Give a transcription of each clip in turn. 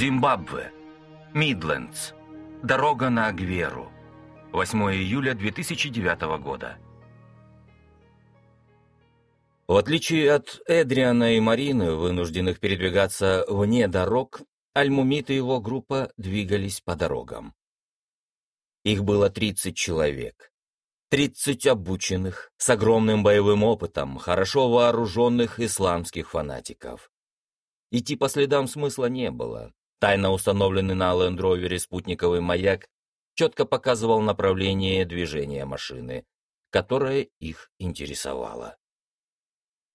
Зимбабве. Мидлендс. Дорога на Агверу. 8 июля 2009 года. В отличие от Эдриана и Марины, вынужденных передвигаться вне дорог, Альмумит и его группа двигались по дорогам. Их было 30 человек. 30 обученных, с огромным боевым опытом, хорошо вооруженных исламских фанатиков. Идти по следам смысла не было. Тайно установленный на лендровере спутниковый маяк четко показывал направление движения машины, которое их интересовало.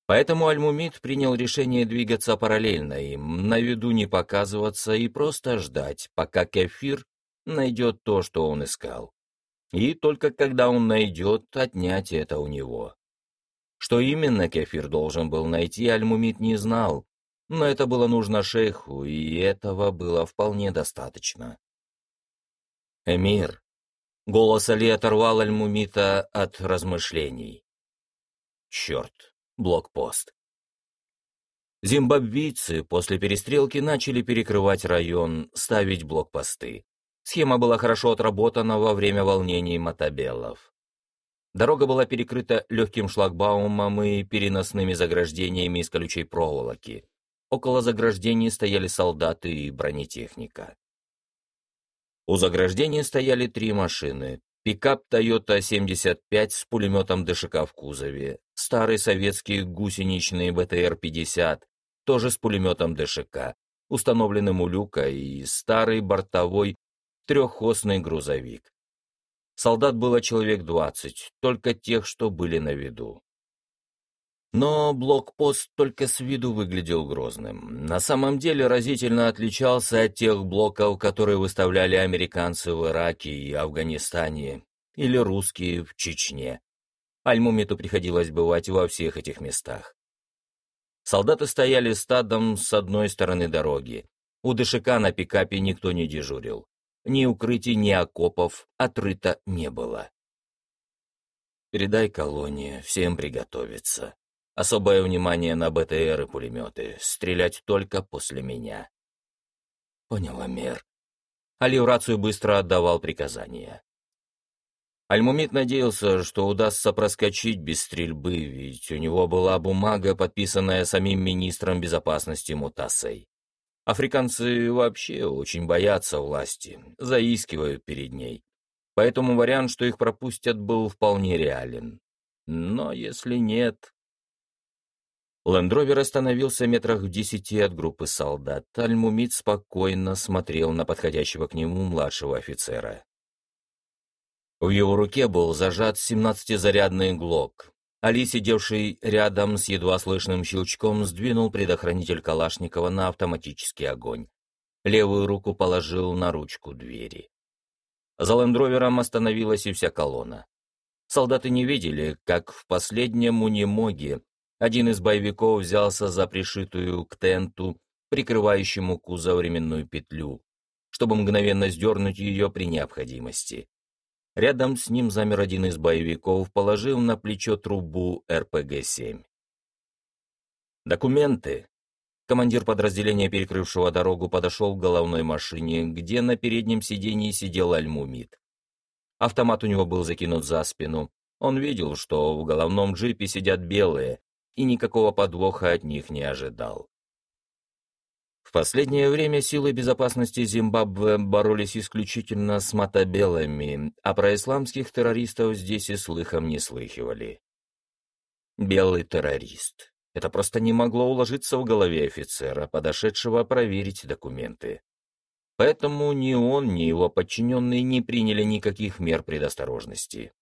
Поэтому Альмумид принял решение двигаться параллельно им, на виду не показываться и просто ждать, пока Кефир найдет то, что он искал. И только когда он найдет, отнять это у него. Что именно Кефир должен был найти, Альмумид не знал, но это было нужно шейху, и этого было вполне достаточно. «Эмир!» — голос Али оторвал Альмумита от размышлений. «Черт, блокпост!» Зимбабвийцы после перестрелки начали перекрывать район, ставить блокпосты. Схема была хорошо отработана во время волнений мотобеллов. Дорога была перекрыта легким шлагбаумом и переносными заграждениями из колючей проволоки. Около заграждений стояли солдаты и бронетехника. У заграждения стояли три машины. Пикап Toyota 75 с пулеметом ДШК в кузове, старый советский гусеничный БТР-50, тоже с пулеметом ДШК, установленным у люка, и старый бортовой трехосный грузовик. Солдат было человек двадцать, только тех, что были на виду. Но блокпост только с виду выглядел грозным. На самом деле разительно отличался от тех блоков, которые выставляли американцы в Ираке и Афганистане, или русские в Чечне. Альмумиту приходилось бывать во всех этих местах. Солдаты стояли стадом с одной стороны дороги. У ДШК на пикапе никто не дежурил. Ни укрытий, ни окопов отрыто не было. «Передай колонии, всем приготовиться», Особое внимание на БТР и пулеметы. Стрелять только после меня. Поняла, мэр. Али рацию быстро отдавал приказания. Альмумит надеялся, что удастся проскочить без стрельбы, ведь у него была бумага, подписанная самим министром безопасности Мутасой. Африканцы вообще очень боятся власти, заискивают перед ней. Поэтому вариант, что их пропустят, был вполне реален. Но если нет, Лендровер остановился метрах в десяти от группы солдат. Альмумид спокойно смотрел на подходящего к нему младшего офицера. В его руке был зажат семнадцатизарядный глок. Али, сидевший рядом с едва слышным щелчком, сдвинул предохранитель Калашникова на автоматический огонь. Левую руку положил на ручку двери. За лендровером остановилась и вся колонна. Солдаты не видели, как в последнем унемоге один из боевиков взялся за пришитую к тенту, прикрывающему кузов временную петлю, чтобы мгновенно сдернуть ее при необходимости. Рядом с ним замер один из боевиков, положив на плечо трубу РПГ-7. «Документы!» Командир подразделения, перекрывшего дорогу, подошел к головной машине, где на переднем сидении сидел Альмумид. Автомат у него был закинут за спину. Он видел, что в головном джипе сидят белые, и никакого подвоха от них не ожидал. В последнее время силы безопасности Зимбабве боролись исключительно с мотобелыми, а про исламских террористов здесь и слыхом не слыхивали. Белый террорист. Это просто не могло уложиться в голове офицера, подошедшего проверить документы. Поэтому ни он, ни его подчиненные не приняли никаких мер предосторожности.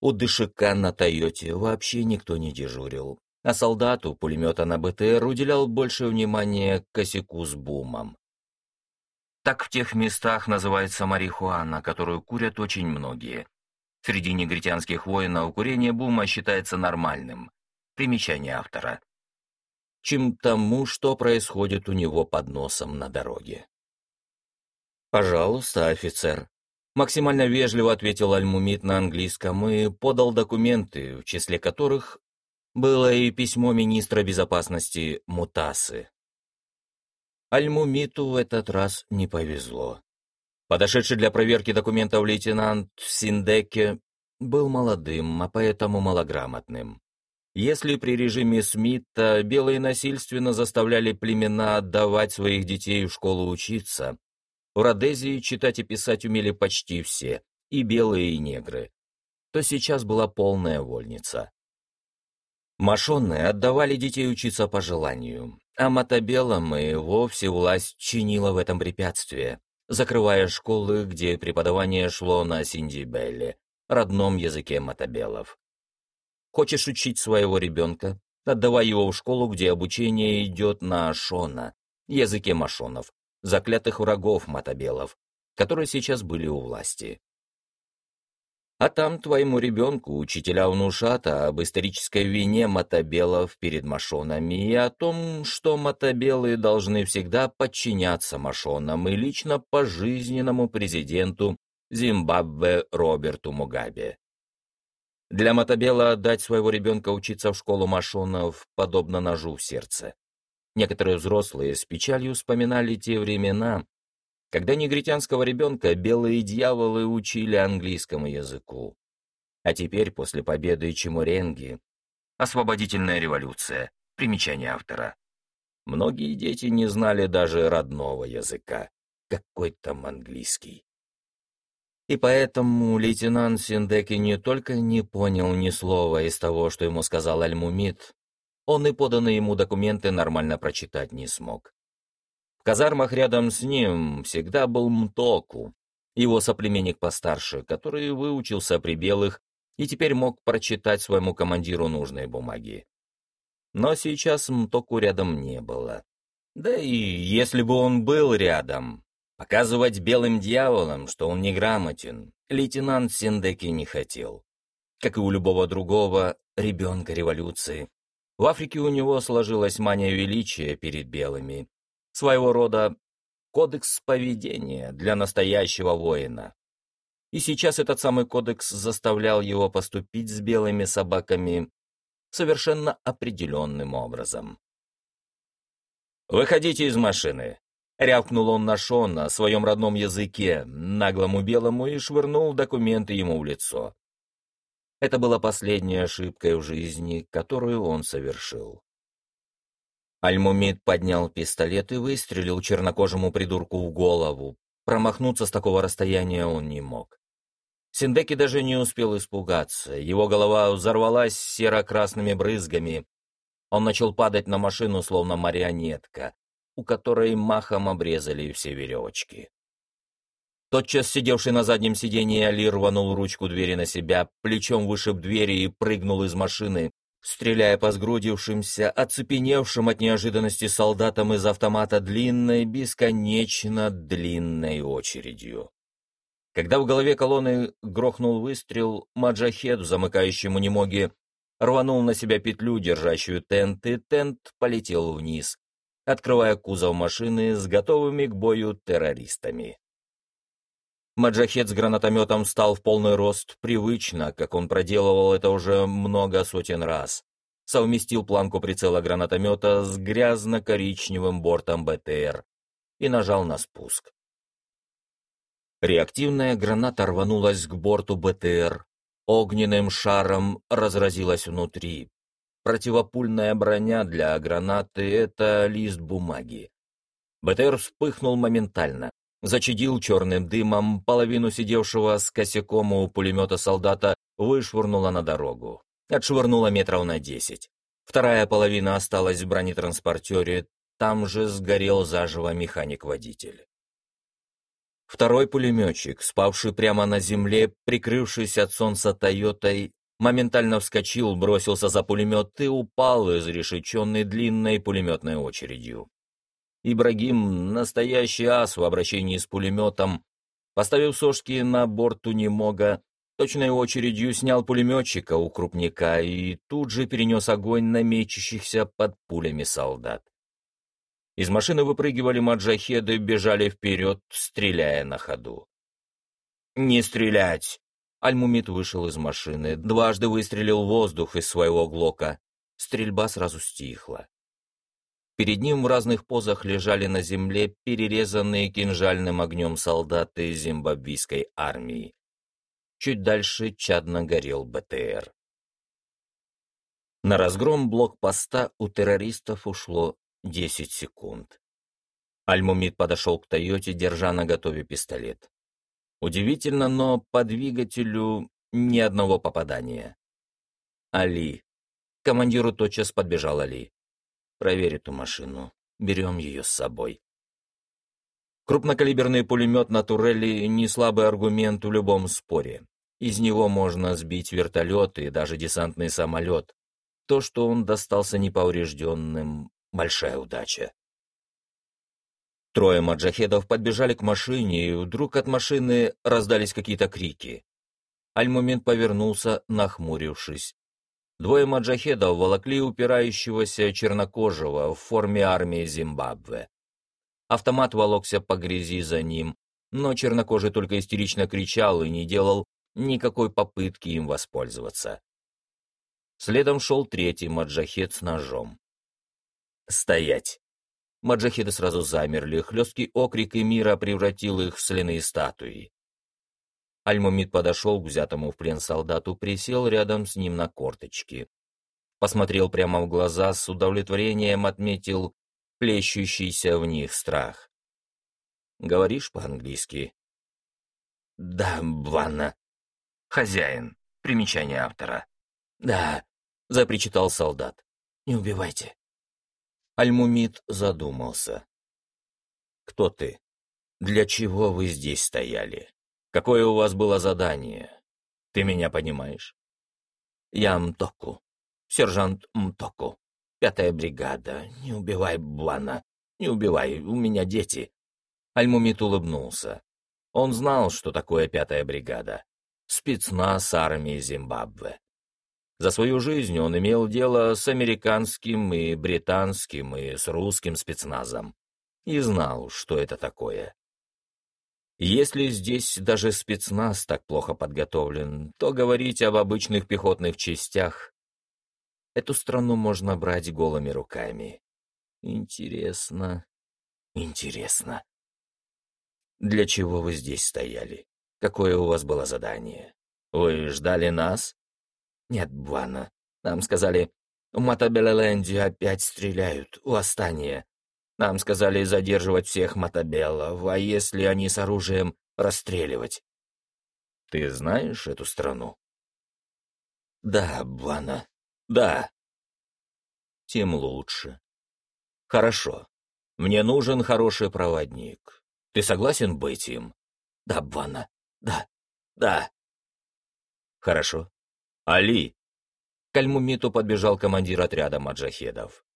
У ДШК на «Тойоте» вообще никто не дежурил, а солдату пулемета на БТР уделял больше внимания косяку с бумом. Так в тех местах называется марихуана, которую курят очень многие. Среди негритянских воинов курение бума считается нормальным. Примечание автора. Чем тому, что происходит у него под носом на дороге. «Пожалуйста, офицер», Максимально вежливо ответил Альмумит на английском и подал документы, в числе которых было и письмо министра безопасности Мутасы. Альмумиту в этот раз не повезло. Подошедший для проверки документов лейтенант Синдеке был молодым, а поэтому малограмотным. Если при режиме Смита белые насильственно заставляли племена отдавать своих детей в школу учиться, в Родезии читать и писать умели почти все, и белые, и негры, то сейчас была полная вольница. Машонные отдавали детей учиться по желанию, а мотобелым и вовсе власть чинила в этом препятствие, закрывая школы, где преподавание шло на синдибелле, родном языке мотобелов. Хочешь учить своего ребенка? Отдавай его в школу, где обучение идет на шона, языке машонов, заклятых врагов мотобелов, которые сейчас были у власти. А там твоему ребенку учителя внушат об исторической вине мотобелов перед машонами и о том, что мотобелы должны всегда подчиняться машонам и лично пожизненному президенту Зимбабве Роберту Мугабе. Для мотобела отдать своего ребенка учиться в школу машонов подобно ножу в сердце. Некоторые взрослые с печалью вспоминали те времена, когда негритянского ребенка белые дьяволы учили английскому языку. А теперь, после победы Чемуренги, освободительная революция, примечание автора, многие дети не знали даже родного языка, какой там английский. И поэтому лейтенант Синдеки не только не понял ни слова из того, что ему сказал Альмумид, он и поданные ему документы нормально прочитать не смог. В казармах рядом с ним всегда был Мтоку, его соплеменник постарше, который выучился при белых и теперь мог прочитать своему командиру нужные бумаги. Но сейчас Мтоку рядом не было. Да и если бы он был рядом, показывать белым дьяволам, что он неграмотен, лейтенант Синдеки не хотел. Как и у любого другого ребенка революции. В Африке у него сложилась мания величия перед белыми, своего рода кодекс поведения для настоящего воина. И сейчас этот самый кодекс заставлял его поступить с белыми собаками совершенно определенным образом. «Выходите из машины!» — рявкнул он на Шон на своем родном языке, наглому белому, и швырнул документы ему в лицо. Это была последняя ошибка в жизни, которую он совершил. Альмумид поднял пистолет и выстрелил чернокожему придурку в голову. Промахнуться с такого расстояния он не мог. Синдеки даже не успел испугаться. Его голова взорвалась серо-красными брызгами. Он начал падать на машину, словно марионетка, у которой махом обрезали все веревочки. Тотчас сидевший на заднем сиденье Али рванул ручку двери на себя, плечом вышиб двери и прыгнул из машины, стреляя по сгрудившимся, оцепеневшим от неожиданности солдатам из автомата длинной, бесконечно длинной очередью. Когда в голове колонны грохнул выстрел, Маджахед, замыкающий немоги, рванул на себя петлю, держащую тент, и тент полетел вниз, открывая кузов машины с готовыми к бою террористами. Маджахет с гранатометом встал в полный рост привычно, как он проделывал это уже много сотен раз. Совместил планку прицела гранатомета с грязно-коричневым бортом БТР и нажал на спуск. Реактивная граната рванулась к борту БТР, огненным шаром разразилась внутри. Противопульная броня для гранаты — это лист бумаги. БТР вспыхнул моментально, зачадил черным дымом, половину сидевшего с косяком у пулемета солдата вышвырнула на дорогу. Отшвырнула метров на десять. Вторая половина осталась в бронетранспортере, там же сгорел заживо механик-водитель. Второй пулеметчик, спавший прямо на земле, прикрывшись от солнца Тойотой, моментально вскочил, бросился за пулемет и упал изрешеченный длинной пулеметной очередью. Ибрагим — настоящий ас в обращении с пулеметом. Поставив сошки на борту немого, точной очередью снял пулеметчика у крупника и тут же перенес огонь на мечущихся под пулями солдат. Из машины выпрыгивали маджахеды, бежали вперед, стреляя на ходу. «Не стрелять!» Альмумит вышел из машины, дважды выстрелил воздух из своего глока. Стрельба сразу стихла. Перед ним в разных позах лежали на земле перерезанные кинжальным огнем солдаты зимбабвийской армии. Чуть дальше чадно горел БТР. На разгром блокпоста у террористов ушло 10 секунд. Альмумид подошел к Тойоте, держа на готове пистолет. Удивительно, но по двигателю ни одного попадания. Али. командиру тотчас подбежал Али. Проверь эту машину. Берем ее с собой. Крупнокалиберный пулемет на турели — не слабый аргумент в любом споре. Из него можно сбить вертолет и даже десантный самолет. То, что он достался неповрежденным — большая удача. Трое маджахедов подбежали к машине, и вдруг от машины раздались какие-то крики. Аль-Мумин повернулся, нахмурившись. Двое маджахедов волокли упирающегося чернокожего в форме армии Зимбабве. Автомат волокся по грязи за ним, но чернокожий только истерично кричал и не делал никакой попытки им воспользоваться. Следом шел третий маджахед с ножом. «Стоять!» Маджахеды сразу замерли, хлесткий окрик мира превратил их в соляные статуи. Альмумид подошел к взятому в плен солдату, присел рядом с ним на корточки. Посмотрел прямо в глаза, с удовлетворением отметил плещущийся в них страх. «Говоришь по-английски?» «Да, Ванна». «Хозяин». Примечание автора. «Да», — запричитал солдат. «Не убивайте». Альмумид задумался. «Кто ты? Для чего вы здесь стояли? Какое у вас было задание? Ты меня понимаешь?» «Я Мтоку, сержант Мтоку, пятая бригада. Не убивай Блана, не убивай, у меня дети». Альмумид улыбнулся. Он знал, что такое пятая бригада. Спецназ армии Зимбабве. За свою жизнь он имел дело с американским и британским и с русским спецназом и знал, что это такое. Если здесь даже спецназ так плохо подготовлен, то говорить об обычных пехотных частях Эту страну можно брать голыми руками. Интересно, интересно. Для чего вы здесь стояли? Какое у вас было задание? Вы ждали нас? «Нет, Буана. Нам сказали, в Матабелеленде опять стреляют, у Остания. Нам сказали задерживать всех Матабелов, а если они с оружием, расстреливать». «Ты знаешь эту страну?» «Да, Буана, да». «Тем лучше». «Хорошо. Мне нужен хороший проводник. Ты согласен быть им?» «Да, Буана, да, да». «Хорошо. «Али!» К Альмумиту подбежал командир отряда маджахедов.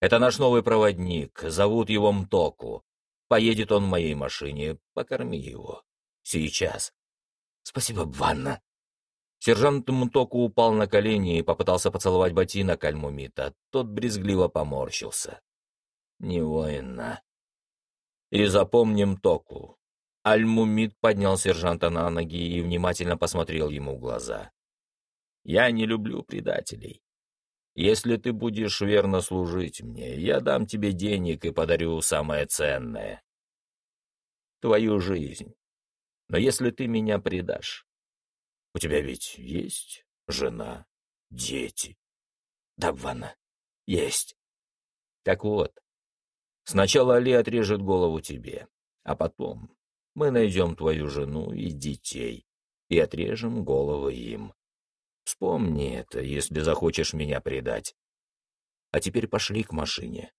«Это наш новый проводник, зовут его Мтоку. Поедет он в моей машине, покорми его. Сейчас». «Спасибо, Ванна». Сержант Мтоку упал на колени и попытался поцеловать ботинок Альмумита. Тот брезгливо поморщился. «Не воина». «И запомним Току». Альмумит поднял сержанта на ноги и внимательно посмотрел ему в глаза. Я не люблю предателей. Если ты будешь верно служить мне, я дам тебе денег и подарю самое ценное — твою жизнь. Но если ты меня предашь, у тебя ведь есть жена, дети? Да, Ванна, есть. Так вот, сначала Али отрежет голову тебе, а потом мы найдем твою жену и детей и отрежем головы им. Вспомни это, если захочешь меня предать. А теперь пошли к машине.